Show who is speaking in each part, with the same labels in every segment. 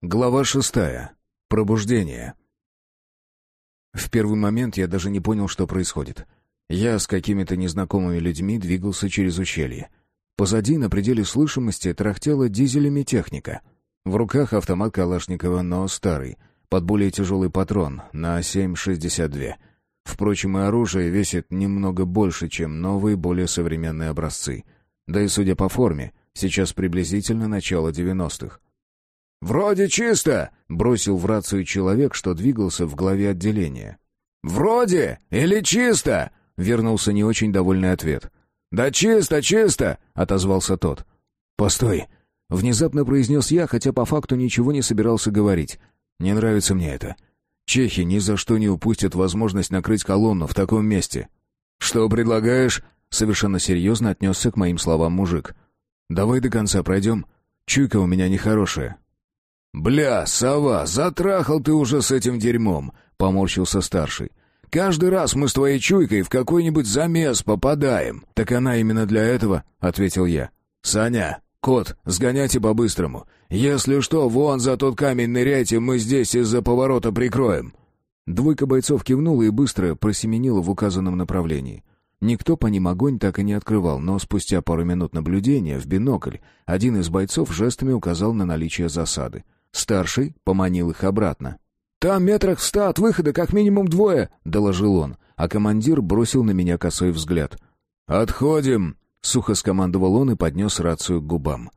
Speaker 1: Глава шестая. Пробуждение. В первый момент я даже не понял, что происходит. Я с какими-то незнакомыми людьми двигался через ущелье. Позади, на пределе слышимости, трахтела дизелями техника. В руках автомат Калашникова, но старый, под более тяжелый патрон, на 7,62. Впрочем, и оружие весит немного больше, чем новые, более современные образцы. Да и судя по форме, сейчас приблизительно начало 90-х.
Speaker 2: «Вроде чисто!» — бросил в рацию человек, что двигался в главе отделения. «Вроде или чисто?» — вернулся не очень довольный ответ. «Да чисто, чисто!» — отозвался тот.
Speaker 1: «Постой!» — внезапно произнес я, хотя по факту ничего не собирался говорить. «Не нравится мне это. Чехи ни за что не упустят возможность накрыть колонну в таком месте».
Speaker 2: «Что предлагаешь?»
Speaker 1: — совершенно серьезно отнесся к моим словам мужик. «Давай до конца пройдем. Чуйка у меня нехорошая.
Speaker 2: «Бля, сова, затрахал ты уже с этим дерьмом», — поморщился старший. «Каждый раз мы с твоей чуйкой в какой-нибудь замес попадаем».
Speaker 1: «Так она именно для этого», — ответил я.
Speaker 2: «Саня, кот, сгоняйте по-быстрому. Если что, вон за тот камень ныряйте, мы здесь из-за поворота прикроем».
Speaker 1: Двойка бойцов кивнула и быстро просеменила в указанном направлении. Никто по ним огонь так и не открывал, но спустя пару минут наблюдения в бинокль один из бойцов жестами указал на наличие засады. Старший поманил их обратно.
Speaker 2: «Там метрах в ста от выхода как минимум двое», — доложил он,
Speaker 1: а командир бросил на меня косой взгляд.
Speaker 2: «Отходим», —
Speaker 1: сухо скомандовал он и поднес рацию к губам.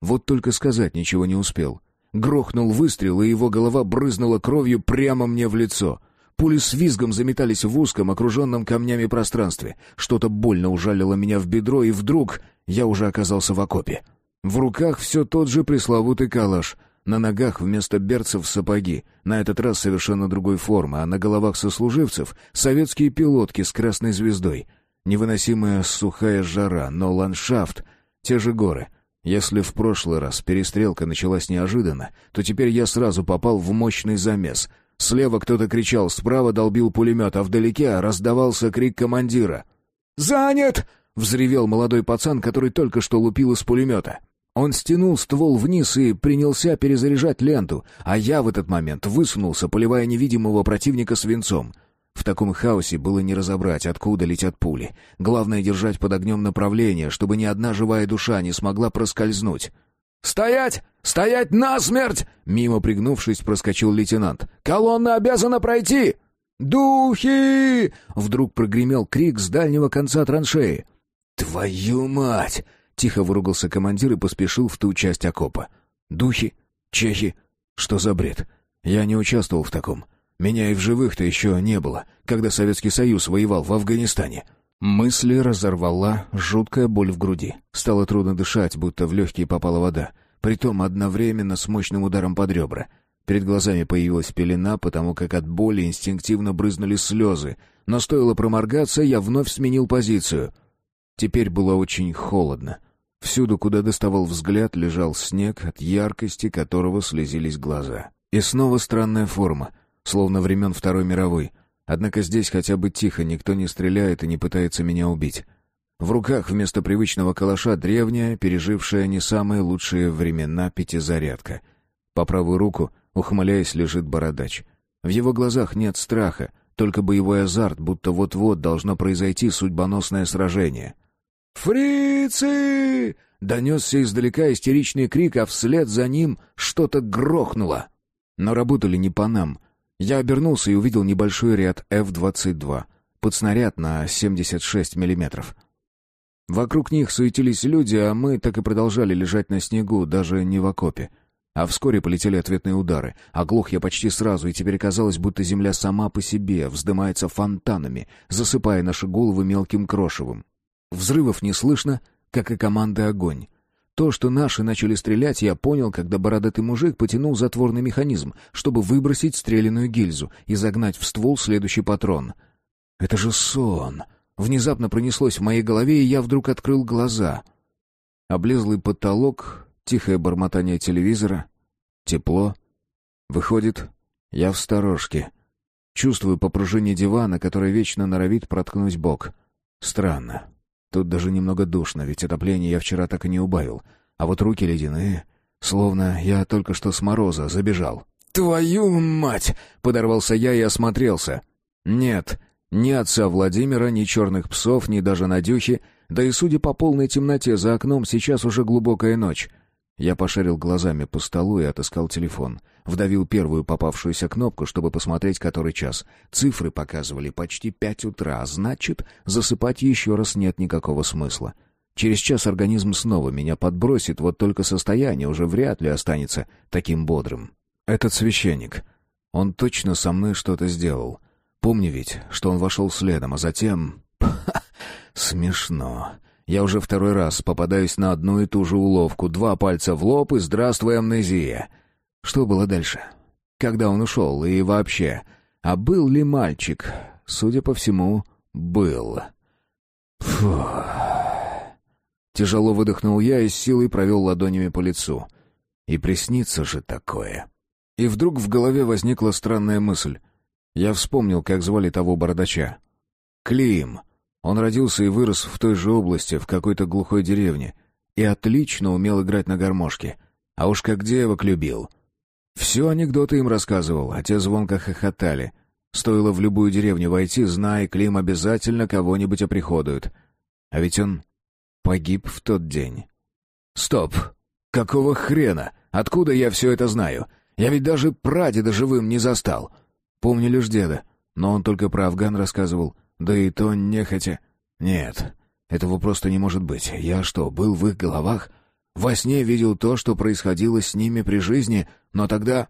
Speaker 1: Вот только сказать ничего не успел. Грохнул выстрел, и его голова брызнула кровью прямо мне в лицо. Пули с визгом заметались в узком, окруженном камнями пространстве. Что-то больно ужалило меня в бедро, и вдруг я уже оказался в окопе. В руках все тот же пресловутый калаш — на ногах вместо берцев сапоги, на этот раз совершенно другой формы, а на головах сослуживцев советские пилотки с красной звездой. Невыносимая сухая жара, но ландшафт — те же горы. Если в прошлый раз перестрелка началась неожиданно, то теперь я сразу попал в мощный замес. Слева кто-то кричал, справа долбил пулемет, а вдалеке раздавался крик командира.
Speaker 2: «Занят!»
Speaker 1: — взревел молодой пацан, который только что лупил из пулемета. Он стянул ствол вниз и принялся перезаряжать ленту, а я в этот момент высунулся, поливая невидимого противника свинцом. В таком хаосе было не разобрать, откуда летят пули. Главное — держать под огнем направление, чтобы ни одна живая душа не смогла проскользнуть.
Speaker 2: «Стоять! Стоять насмерть!» Мимо пригнувшись, проскочил лейтенант. «Колонна обязана пройти!» «Духи!» Вдруг прогремел крик с дальнего конца траншеи.
Speaker 1: «Твою мать!» Тихо выругался командир и поспешил в ту часть окопа. «Духи? Чехи? Что за бред? Я не участвовал в таком. Меня и в живых-то еще не было, когда Советский Союз воевал в Афганистане». Мысли разорвала жуткая боль в груди. Стало трудно дышать, будто в легкие попала вода. Притом одновременно с мощным ударом под ребра. Перед глазами появилась пелена, потому как от боли инстинктивно брызнули слезы. Но стоило проморгаться, я вновь сменил позицию. Теперь было очень холодно. Всюду, куда доставал взгляд, лежал снег, от яркости которого слезились глаза. И снова странная форма, словно времен Второй мировой. Однако здесь хотя бы тихо, никто не стреляет и не пытается меня убить. В руках вместо привычного калаша древняя, пережившая не самые лучшие времена пятизарядка. По правую руку, ухмыляясь, лежит бородач. В его глазах нет страха, только боевой азарт, будто вот-вот должно произойти судьбоносное сражение.
Speaker 2: «Фрицы!» — донесся издалека истеричный крик, а вслед за ним что-то грохнуло.
Speaker 1: Но работали не по нам. Я обернулся и увидел небольшой ряд F-22, под снаряд на 76 миллиметров. Вокруг них суетились люди, а мы так и продолжали лежать на снегу, даже не в окопе. А вскоре полетели ответные удары. Оглох я почти сразу, и теперь казалось, будто земля сама по себе вздымается фонтанами, засыпая наши головы мелким крошевым. Взрывов не слышно, как и команды «Огонь». То, что наши начали стрелять, я понял, когда бородатый мужик потянул затворный механизм, чтобы выбросить стреляную гильзу и загнать в ствол следующий патрон. «Это же сон!» Внезапно пронеслось в моей голове, и я вдруг открыл глаза. Облезлый потолок, тихое бормотание телевизора, тепло. Выходит, я в сторожке. Чувствую по дивана, который вечно норовит проткнуть бок. Странно. Тут даже немного душно, ведь отопление я вчера так и не убавил. А вот руки ледяные. Словно я только что с мороза забежал.
Speaker 2: «Твою мать!» — подорвался я и осмотрелся.
Speaker 1: «Нет, ни отца Владимира, ни черных псов, ни даже Надюхи, да и судя по полной темноте за окном, сейчас уже глубокая ночь». Я пошарил глазами по столу и отыскал телефон. Вдавил первую попавшуюся кнопку, чтобы посмотреть, который час. Цифры показывали почти пять утра, а значит, засыпать еще раз нет никакого смысла. Через час организм снова меня подбросит, вот только состояние уже вряд ли останется таким бодрым. Этот священник. Он точно со мной что-то сделал. Помню ведь, что он вошел следом, а затем... смешно. Я уже второй раз попадаюсь на одну и ту же уловку. Два пальца в лоб и здравствуй, амнезия. Что было дальше? Когда он ушел и вообще? А был ли мальчик? Судя по всему, был. Фу. Тяжело выдохнул я и с силой провел ладонями по лицу. И приснится же такое. И вдруг в голове возникла странная мысль. Я вспомнил, как звали того бородача. Клим. Он родился и вырос в той же области, в какой-то глухой деревне, и отлично умел играть на гармошке. А уж как девок любил. Все анекдоты им рассказывал, а те звонко хохотали. Стоило в любую деревню войти, зная, Клим обязательно кого-нибудь оприходует. А ведь он погиб в тот день. Стоп! Какого хрена? Откуда я все это знаю? Я ведь даже прадеда живым не застал. Помню лишь деда, но он только про Афган рассказывал, да и то нехотя. Нет, этого просто не может быть. Я что, был в их головах? Во сне видел то, что происходило с ними при жизни, но тогда...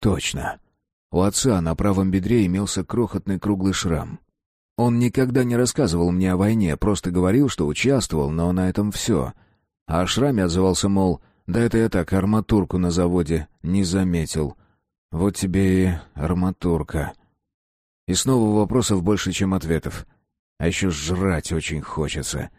Speaker 1: Точно. У отца на правом бедре имелся крохотный круглый шрам. Он никогда не рассказывал мне о войне, просто говорил, что участвовал, но на этом все. А о шраме отзывался, мол, да это я так арматурку на заводе не заметил. Вот тебе и арматурка. И снова вопросов больше, чем ответов. А еще жрать очень хочется.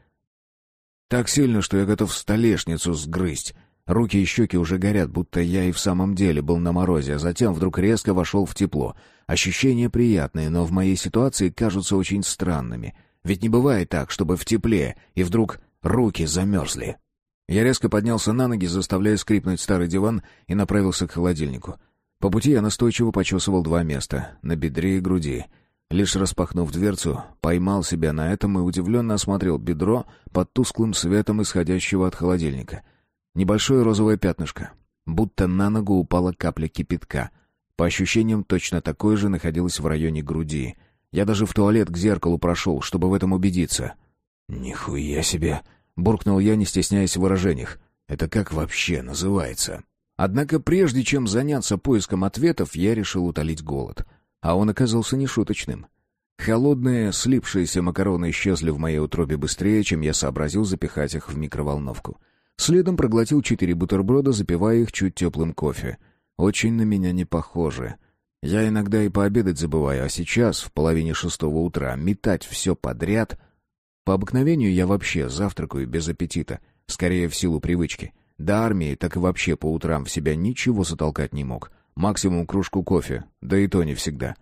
Speaker 1: Так сильно, что я готов столешницу сгрызть. Руки и щеки уже горят, будто я и в самом деле был на морозе, а затем вдруг резко вошел в тепло. Ощущения приятные, но в моей ситуации кажутся очень странными. Ведь не бывает так, чтобы в тепле, и вдруг руки замерзли. Я резко поднялся на ноги, заставляя скрипнуть старый диван, и направился к холодильнику. По пути я настойчиво почесывал два места — на бедре и груди. Лишь распахнув дверцу, поймал себя на этом и удивленно осмотрел бедро под тусклым светом исходящего от холодильника. Небольшое розовое пятнышко. Будто на ногу упала капля кипятка. По ощущениям, точно такое же находилось в районе груди. Я даже в туалет к зеркалу прошел, чтобы в этом убедиться. «Нихуя себе!» буркнул я, не стесняясь в выражениях. Это как вообще называется? Однако прежде чем заняться поиском ответов, я решил утолить голод. А он оказался нешуточным. Холодные, слипшиеся макароны исчезли в моей утробе быстрее, чем я сообразил запихать их в микроволновку. Следом проглотил четыре бутерброда, запивая их чуть теплым кофе. Очень на меня не похоже. Я иногда и пообедать забываю, а сейчас, в половине шестого утра, метать все подряд — по обыкновению я вообще завтракаю без аппетита, скорее в силу привычки. До армии так и вообще по утрам в себя ничего затолкать не мог. Максимум кружку кофе, да и то не всегда.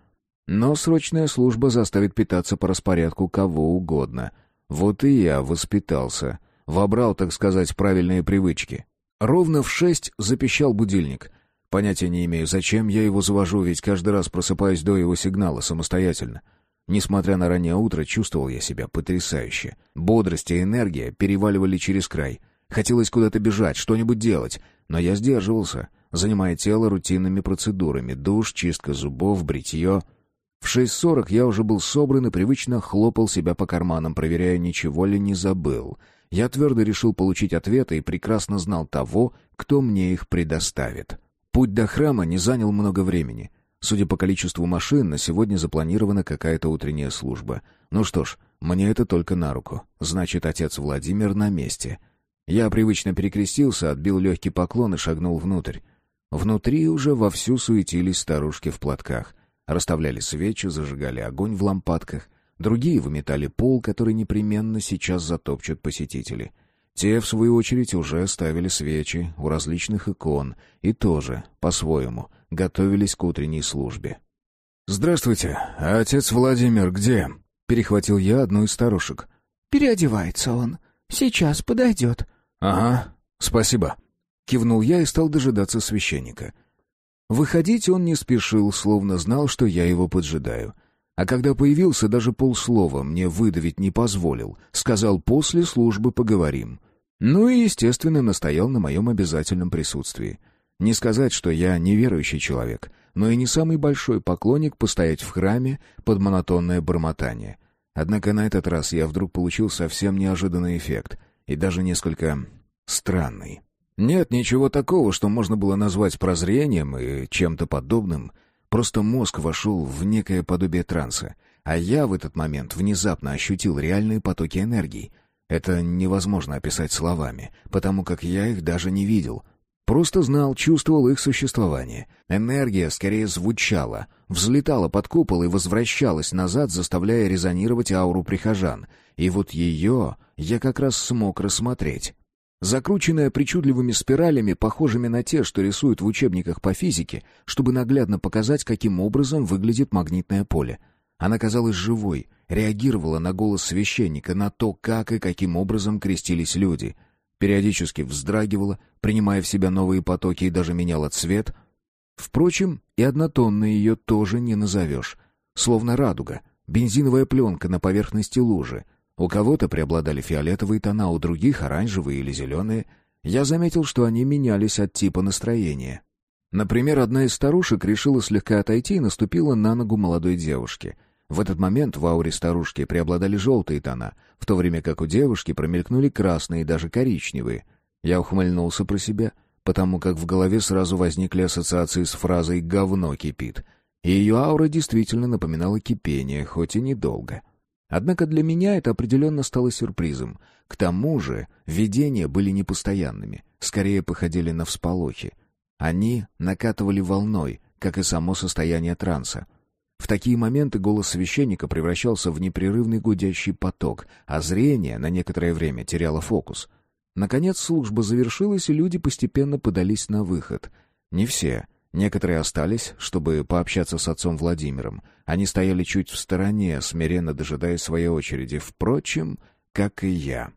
Speaker 1: Но срочная служба заставит питаться по распорядку кого угодно. Вот и я воспитался. Вобрал, так сказать, правильные привычки. Ровно в шесть запищал будильник. Понятия не имею, зачем я его завожу, ведь каждый раз просыпаюсь до его сигнала самостоятельно. Несмотря на раннее утро, чувствовал я себя потрясающе. Бодрость и энергия переваливали через край. Хотелось куда-то бежать, что-нибудь делать, но я сдерживался, занимая тело рутинными процедурами — душ, чистка зубов, бритье. В 6.40 я уже был собран и привычно хлопал себя по карманам, проверяя, ничего ли не забыл. Я твердо решил получить ответы и прекрасно знал того, кто мне их предоставит. Путь до храма не занял много времени — Судя по количеству машин, на сегодня запланирована какая-то утренняя служба. Ну что ж, мне это только на руку. Значит, отец Владимир на месте. Я привычно перекрестился, отбил легкий поклон и шагнул внутрь. Внутри уже вовсю суетились старушки в платках. Расставляли свечи, зажигали огонь в лампадках. Другие выметали пол, который непременно сейчас затопчут посетители. Те, в свою очередь, уже ставили свечи у различных икон и тоже, по-своему, готовились к утренней службе. «Здравствуйте, а отец Владимир где?» — перехватил я одну из старушек.
Speaker 3: «Переодевается он. Сейчас подойдет».
Speaker 1: «Ага, спасибо». Кивнул я и стал дожидаться священника. Выходить он не спешил, словно знал, что я его поджидаю. А когда появился, даже полслова мне выдавить не позволил. Сказал, после службы поговорим. Ну и, естественно, настоял на моем обязательном присутствии. Не сказать, что я неверующий человек, но и не самый большой поклонник постоять в храме под монотонное бормотание. Однако на этот раз я вдруг получил совсем неожиданный эффект, и даже несколько странный. Нет ничего такого, что можно было назвать прозрением и чем-то подобным. Просто мозг вошел в некое подобие транса, а я в этот момент внезапно ощутил реальные потоки энергии. Это невозможно описать словами, потому как я их даже не видел. Просто знал, чувствовал их существование. Энергия скорее звучала, взлетала под купол и возвращалась назад, заставляя резонировать ауру прихожан. И вот ее я как раз смог рассмотреть закрученная причудливыми спиралями, похожими на те, что рисуют в учебниках по физике, чтобы наглядно показать, каким образом выглядит магнитное поле. Она казалась живой, реагировала на голос священника, на то, как и каким образом крестились люди. Периодически вздрагивала, принимая в себя новые потоки и даже меняла цвет. Впрочем, и однотонной ее тоже не назовешь. Словно радуга, бензиновая пленка на поверхности лужи — у кого-то преобладали фиолетовые тона, у других — оранжевые или зеленые. Я заметил, что они менялись от типа настроения. Например, одна из старушек решила слегка отойти и наступила на ногу молодой девушки. В этот момент в ауре старушки преобладали желтые тона, в то время как у девушки промелькнули красные и даже коричневые. Я ухмыльнулся про себя, потому как в голове сразу возникли ассоциации с фразой «говно кипит», и ее аура действительно напоминала кипение, хоть и недолго. — Однако для меня это определенно стало сюрпризом. К тому же видения были непостоянными, скорее походили на всполохи. Они накатывали волной, как и само состояние транса. В такие моменты голос священника превращался в непрерывный гудящий поток, а зрение на некоторое время теряло фокус. Наконец служба завершилась, и люди постепенно подались на выход. Не все, Некоторые остались, чтобы пообщаться с отцом Владимиром. Они стояли чуть в стороне, смиренно дожидаясь своей очереди. Впрочем, как и я.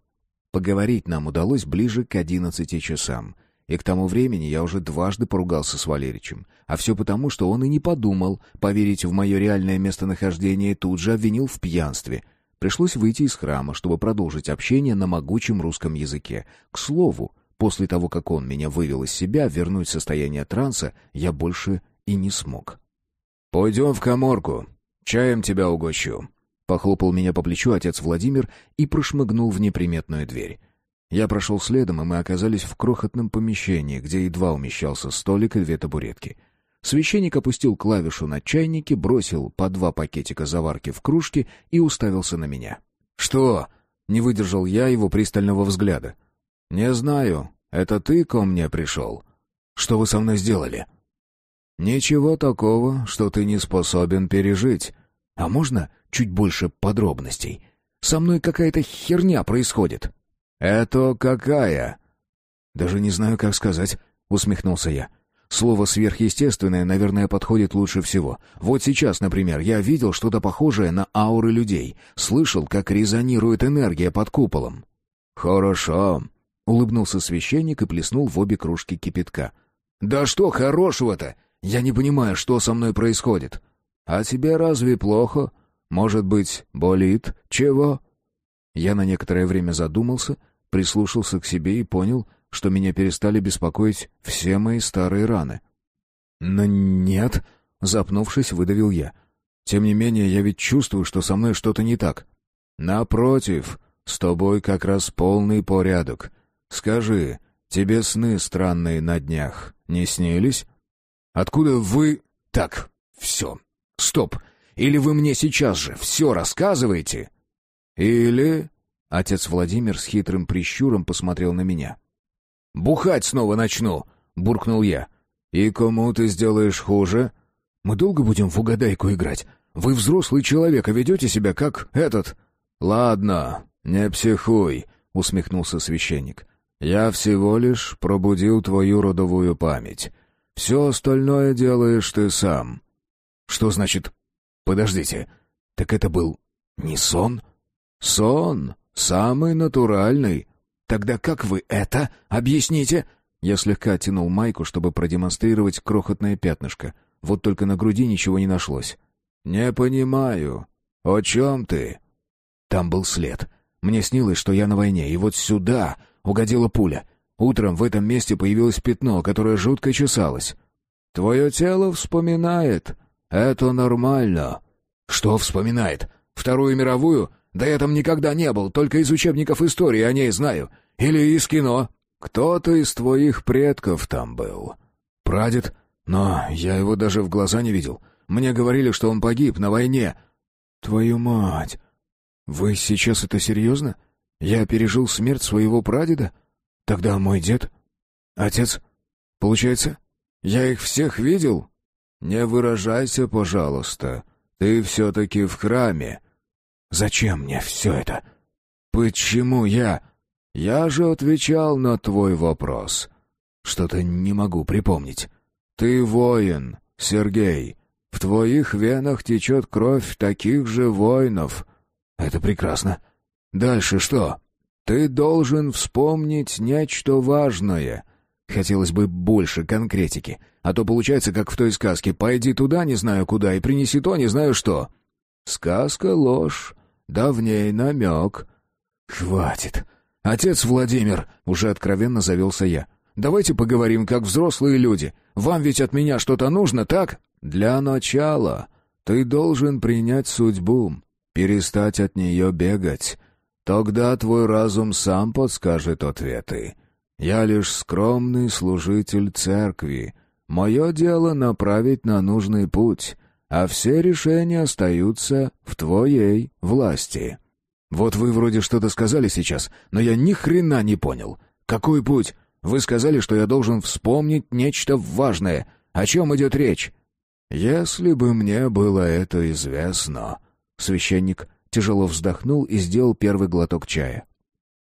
Speaker 1: Поговорить нам удалось ближе к одиннадцати часам. И к тому времени я уже дважды поругался с Валеричем. А все потому, что он и не подумал поверить в мое реальное местонахождение и тут же обвинил в пьянстве. Пришлось выйти из храма, чтобы продолжить общение на могучем русском языке. К слову, После того, как он меня вывел из себя, вернуть состояние транса я больше и не смог. «Пойдем в коморку. Чаем тебя угощу». Похлопал меня по плечу отец Владимир и прошмыгнул в неприметную дверь. Я прошел следом, и мы оказались в крохотном помещении, где едва умещался столик и две табуретки. Священник опустил клавишу на чайнике, бросил по два пакетика заварки в кружке и уставился на меня. «Что?» — не выдержал я его пристального взгляда. «Не знаю. Это ты ко мне пришел? Что вы со мной сделали?» «Ничего такого, что ты не способен пережить. А можно чуть больше подробностей? Со мной какая-то херня происходит». «Это какая?» «Даже не знаю, как сказать», — усмехнулся я. «Слово «сверхъестественное», наверное, подходит лучше всего. Вот сейчас, например, я видел что-то похожее на ауры людей, слышал, как резонирует энергия под куполом». «Хорошо. Улыбнулся священник и плеснул в обе кружки кипятка. «Да что хорошего-то? Я не понимаю, что со мной происходит». «А тебе разве плохо? Может быть, болит? Чего?» Я на некоторое время задумался, прислушался к себе и понял, что меня перестали беспокоить все мои старые раны. «Но нет», — запнувшись, выдавил я. «Тем не менее, я ведь чувствую, что со мной что-то не так». «Напротив, с тобой как раз полный порядок. Скажи, тебе сны странные на днях не снились? Откуда вы... Так, все. Стоп. Или вы мне сейчас же все рассказываете? Или... Отец Владимир с хитрым прищуром посмотрел на меня. «Бухать снова начну!» — буркнул я. «И кому ты сделаешь хуже?» «Мы долго будем в угадайку играть? Вы взрослый человек, а ведете себя как этот...» «Ладно, не психуй», — усмехнулся священник. Я всего лишь пробудил твою родовую память. Все остальное делаешь ты сам». «Что значит...» «Подождите, так это был не сон?» «Сон, самый натуральный. Тогда как вы это объясните?» Я слегка оттянул майку, чтобы продемонстрировать крохотное пятнышко. Вот только на груди ничего не нашлось.
Speaker 2: «Не понимаю. О чем ты?»
Speaker 1: Там был след. Мне снилось, что я на войне, и вот сюда угодила пуля. Утром в этом месте появилось пятно, которое жутко чесалось.
Speaker 2: «Твое тело вспоминает. Это нормально».
Speaker 1: «Что вспоминает? Вторую мировую? Да я там никогда не был, только из учебников истории о ней знаю. Или из кино».
Speaker 2: «Кто-то из твоих предков там был».
Speaker 1: «Прадед? Но я его даже в глаза не видел. Мне говорили, что он погиб на войне». «Твою мать! Вы сейчас это серьезно? Я пережил смерть своего прадеда? Тогда мой дед? Отец? Получается, я их всех видел?»
Speaker 2: «Не выражайся, пожалуйста. Ты все-таки в храме».
Speaker 1: «Зачем мне все это?»
Speaker 2: «Почему я...» «Я же отвечал на твой вопрос».
Speaker 1: «Что-то не могу припомнить».
Speaker 2: «Ты воин, Сергей. В твоих венах течет кровь таких же воинов».
Speaker 1: «Это прекрасно. Дальше что?»
Speaker 2: «Ты должен вспомнить нечто важное».
Speaker 1: Хотелось бы больше конкретики, а то получается, как в той сказке «Пойди туда, не знаю куда, и принеси то, не знаю что».
Speaker 2: «Сказка — ложь, да в ней намек».
Speaker 1: «Хватит. «Отец Владимир!» — уже откровенно завелся я. «Давайте поговорим, как взрослые люди. Вам ведь от меня что-то нужно, так?»
Speaker 2: «Для начала ты должен принять судьбу, перестать от нее бегать. Тогда твой разум сам подскажет ответы. Я лишь скромный служитель церкви. Мое дело направить на нужный путь, а все решения остаются в твоей власти».
Speaker 1: «Вот вы вроде что-то сказали сейчас, но я ни хрена не понял. Какой путь? Вы сказали, что я должен вспомнить нечто важное. О чем идет речь?»
Speaker 2: «Если бы мне было это известно...»
Speaker 1: Священник тяжело вздохнул и сделал первый глоток чая.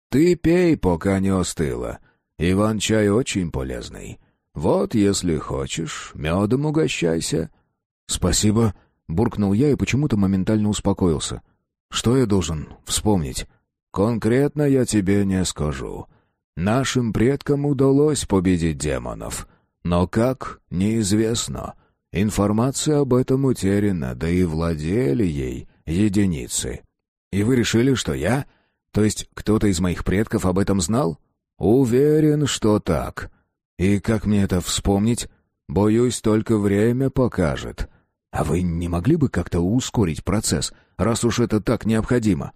Speaker 2: «Ты пей, пока не остыло. Иван-чай очень полезный. Вот, если хочешь, медом угощайся».
Speaker 1: «Спасибо», — буркнул я и почему-то моментально успокоился. Что я должен вспомнить?
Speaker 2: Конкретно я тебе не скажу. Нашим предкам удалось победить демонов. Но как, неизвестно. Информация об этом утеряна, да и владели ей единицы.
Speaker 1: И вы решили, что я? То есть кто-то из моих предков об этом знал?
Speaker 2: Уверен, что так. И как мне это вспомнить? Боюсь, только время покажет.
Speaker 1: А вы не могли бы как-то ускорить процесс, раз уж это так необходимо?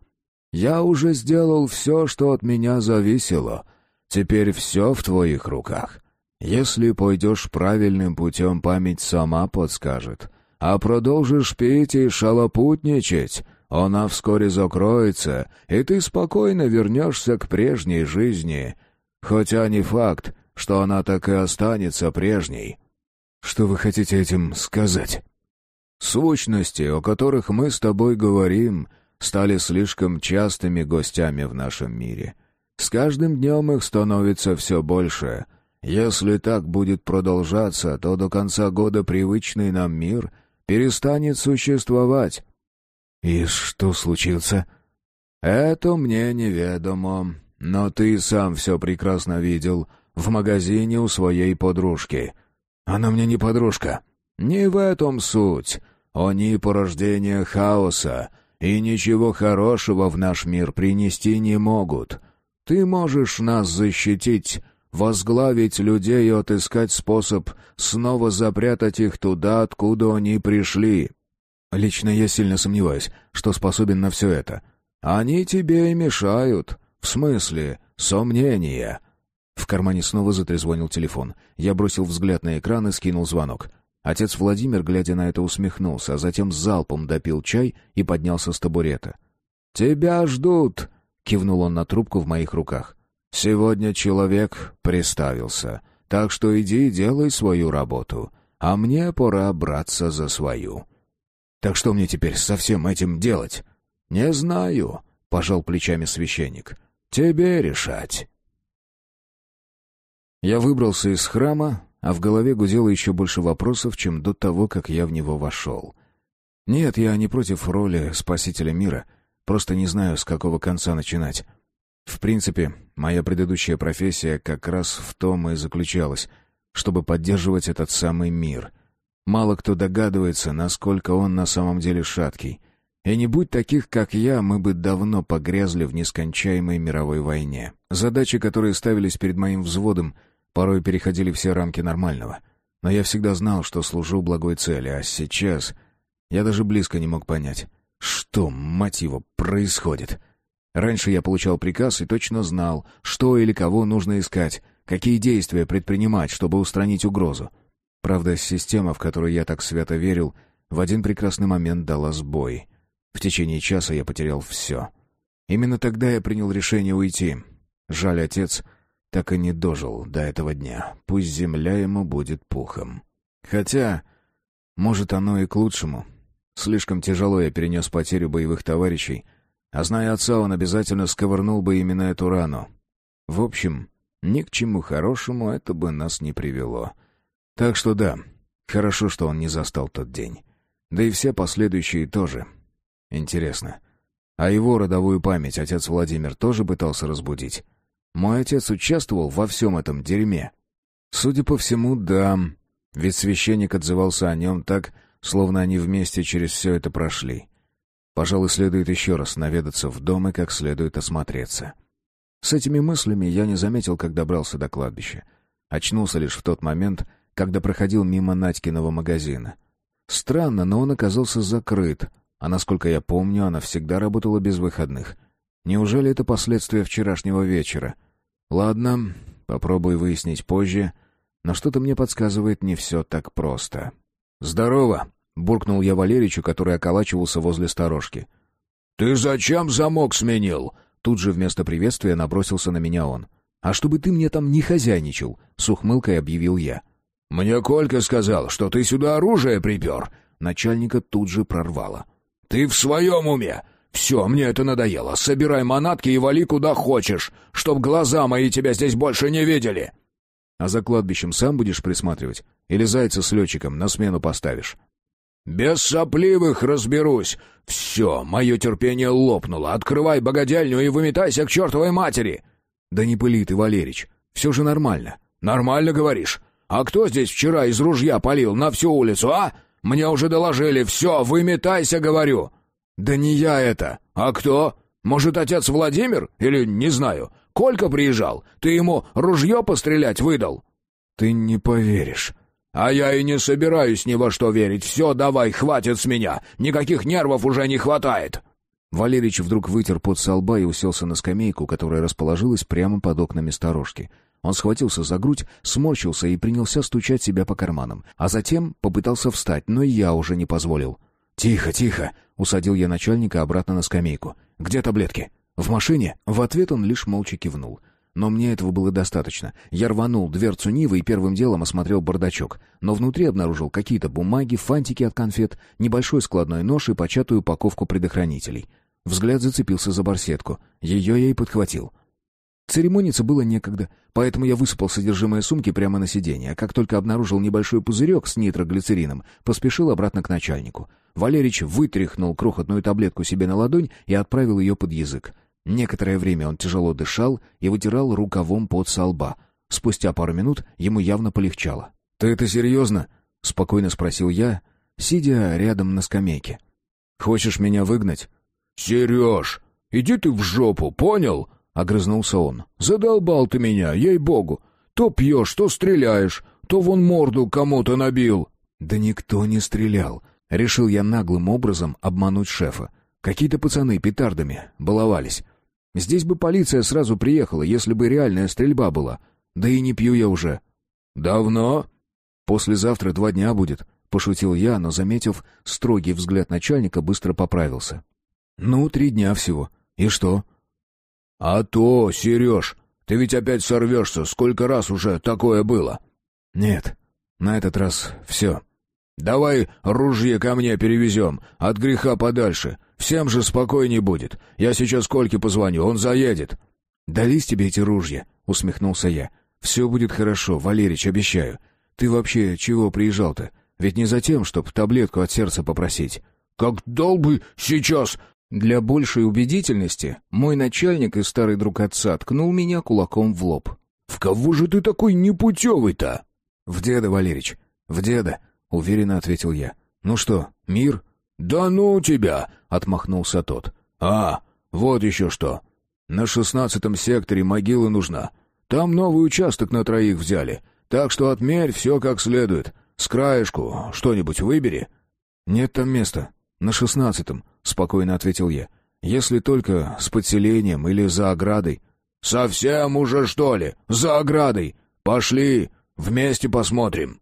Speaker 2: Я уже сделал все, что от меня зависело. Теперь все в твоих руках. Если пойдешь правильным путем, память сама подскажет. А продолжишь пить и шалопутничать, она вскоре закроется, и ты спокойно вернешься к прежней жизни. Хотя не факт, что она так и останется прежней.
Speaker 1: Что вы хотите этим сказать?
Speaker 2: Сущности, о которых мы с тобой говорим, стали слишком частыми гостями в нашем мире. С каждым днем их становится все больше. Если так будет продолжаться, то до конца года привычный нам мир перестанет существовать.
Speaker 1: И что случится?
Speaker 2: Это мне неведомо, но ты сам все прекрасно видел в магазине у своей подружки.
Speaker 1: Она мне не подружка.
Speaker 2: Не в этом суть. Они порождение хаоса, и ничего хорошего в наш мир принести не могут. Ты можешь нас защитить, возглавить людей и отыскать способ снова запрятать их туда, откуда они пришли.
Speaker 1: Лично я сильно сомневаюсь, что способен на все это.
Speaker 2: Они тебе и мешают. В смысле, сомнения.
Speaker 1: В кармане снова затрезвонил телефон. Я бросил взгляд на экран и скинул звонок. Отец Владимир, глядя на это, усмехнулся, а затем залпом допил чай и поднялся с табурета.
Speaker 2: «Тебя ждут!» — кивнул он на трубку в моих руках. «Сегодня человек приставился, так что иди делай свою работу, а мне пора браться за свою».
Speaker 1: «Так что мне теперь со всем этим делать?»
Speaker 2: «Не знаю», — пожал плечами священник. «Тебе решать».
Speaker 1: Я выбрался из храма, а в голове гудело еще больше вопросов, чем до того, как я в него вошел. Нет, я не против роли спасителя мира, просто не знаю, с какого конца начинать. В принципе, моя предыдущая профессия как раз в том и заключалась, чтобы поддерживать этот самый мир. Мало кто догадывается, насколько он на самом деле шаткий. И не будь таких, как я, мы бы давно погрязли в нескончаемой мировой войне. Задачи, которые ставились перед моим взводом, порой переходили все рамки нормального. Но я всегда знал, что служу благой цели, а сейчас я даже близко не мог понять, что, мать его, происходит. Раньше я получал приказ и точно знал, что или кого нужно искать, какие действия предпринимать, чтобы устранить угрозу. Правда, система, в которую я так свято верил, в один прекрасный момент дала сбой. В течение часа я потерял все. Именно тогда я принял решение уйти. Жаль, отец так и не дожил до этого дня. Пусть земля ему будет пухом. Хотя, может, оно и к лучшему. Слишком тяжело я перенес потерю боевых товарищей, а зная отца, он обязательно сковырнул бы именно эту рану. В общем, ни к чему хорошему это бы нас не привело. Так что да, хорошо, что он не застал тот день. Да и все последующие тоже. Интересно, а его родовую память отец Владимир тоже пытался разбудить? Мой отец участвовал во всем этом дерьме? Судя по всему, да. Ведь священник отзывался о нем так, словно они вместе через все это прошли. Пожалуй, следует еще раз наведаться в дом и как следует осмотреться. С этими мыслями я не заметил, как добрался до кладбища. Очнулся лишь в тот момент, когда проходил мимо Надькиного магазина. Странно, но он оказался закрыт, а насколько я помню, она всегда работала без выходных. Неужели это последствия вчерашнего вечера? Ладно, попробую выяснить позже, но что-то мне подсказывает, не все так просто. «Здорово!» — буркнул я Валеричу, который околачивался возле сторожки.
Speaker 2: «Ты зачем замок сменил?»
Speaker 1: Тут же вместо приветствия набросился на меня он. «А чтобы ты мне там не хозяйничал», — с ухмылкой объявил я.
Speaker 2: «Мне Колька сказал, что ты сюда оружие припер».
Speaker 1: Начальника тут же прорвало.
Speaker 2: «Ты в своем уме? Все, мне это надоело. Собирай манатки и вали куда хочешь, чтоб глаза мои тебя здесь больше не видели».
Speaker 1: «А за кладбищем сам будешь присматривать? Или зайца с летчиком на смену поставишь?»
Speaker 2: «Без сопливых разберусь. Все, мое терпение лопнуло. Открывай богадельню и выметайся к чертовой матери!»
Speaker 1: «Да не пыли ты, Валерич. Все же нормально».
Speaker 2: «Нормально, говоришь? А кто здесь вчера из ружья полил на всю улицу, а? Мне уже доложили. Все, выметайся, говорю!» «Да не я это. А кто? Может, отец Владимир? Или, не знаю, Колька приезжал? Ты ему ружье пострелять выдал?»
Speaker 1: «Ты не поверишь».
Speaker 2: «А я и не собираюсь ни во что верить. Все, давай, хватит с меня. Никаких нервов уже не хватает».
Speaker 1: Валерич вдруг вытер пот со лба и уселся на скамейку, которая расположилась прямо под окнами сторожки. Он схватился за грудь, сморщился и принялся стучать себя по карманам. А затем попытался встать, но я уже не позволил. «Тихо, тихо!» — усадил я начальника обратно на скамейку. «Где таблетки?» «В машине?» В ответ он лишь молча кивнул. Но мне этого было достаточно. Я рванул дверцу Нивы и первым делом осмотрел бардачок. Но внутри обнаружил какие-то бумаги, фантики от конфет, небольшой складной нож и початую упаковку предохранителей. Взгляд зацепился за барсетку. Ее я и подхватил. Церемониться было некогда, поэтому я высыпал содержимое сумки прямо на сиденье, а как только обнаружил небольшой пузырек с нитроглицерином, поспешил обратно к начальнику. Валерич вытряхнул крохотную таблетку себе на ладонь и отправил ее под язык. Некоторое время он тяжело дышал и вытирал рукавом под со лба. Спустя пару минут ему явно полегчало. «Ты это серьезно?» — спокойно спросил я, сидя рядом на скамейке. «Хочешь меня выгнать?»
Speaker 2: «Сереж, иди ты в жопу, понял?» — огрызнулся он. «Задолбал ты меня, ей-богу! То пьешь, то стреляешь, то вон морду кому-то набил!»
Speaker 1: «Да никто не стрелял!» Решил я наглым образом обмануть шефа. Какие-то пацаны петардами баловались. Здесь бы полиция сразу приехала, если бы реальная стрельба была. Да и не пью я уже.
Speaker 2: Давно?
Speaker 1: Послезавтра два дня будет, пошутил я, но заметив строгий взгляд начальника, быстро поправился. Ну, три дня всего. И что?
Speaker 2: А то, Сереж, ты ведь опять сорвешься. Сколько раз уже такое было?
Speaker 1: Нет, на этот раз все.
Speaker 2: «Давай ружье ко мне перевезем, от греха подальше. Всем же спокойней будет. Я сейчас Кольке позвоню, он заедет».
Speaker 1: «Дались тебе эти ружья?» — усмехнулся я. «Все будет хорошо, Валерич, обещаю. Ты вообще чего приезжал-то? Ведь не за тем, чтоб таблетку от сердца попросить».
Speaker 2: «Как дал бы сейчас!»
Speaker 1: Для большей убедительности мой начальник и старый друг отца ткнул меня кулаком в лоб.
Speaker 2: «В кого же ты такой непутевый-то?»
Speaker 1: «В деда, Валерич, в деда», — уверенно ответил я. «Ну что, мир?»
Speaker 2: «Да ну тебя!» — отмахнулся тот. «А, вот еще что. На шестнадцатом секторе могила нужна. Там новый участок на троих взяли. Так что отмерь все как следует. С краешку что-нибудь выбери».
Speaker 1: «Нет там места. На шестнадцатом», — спокойно ответил я. «Если только с подселением или за оградой».
Speaker 2: «Совсем уже, что ли? За оградой? Пошли, вместе посмотрим».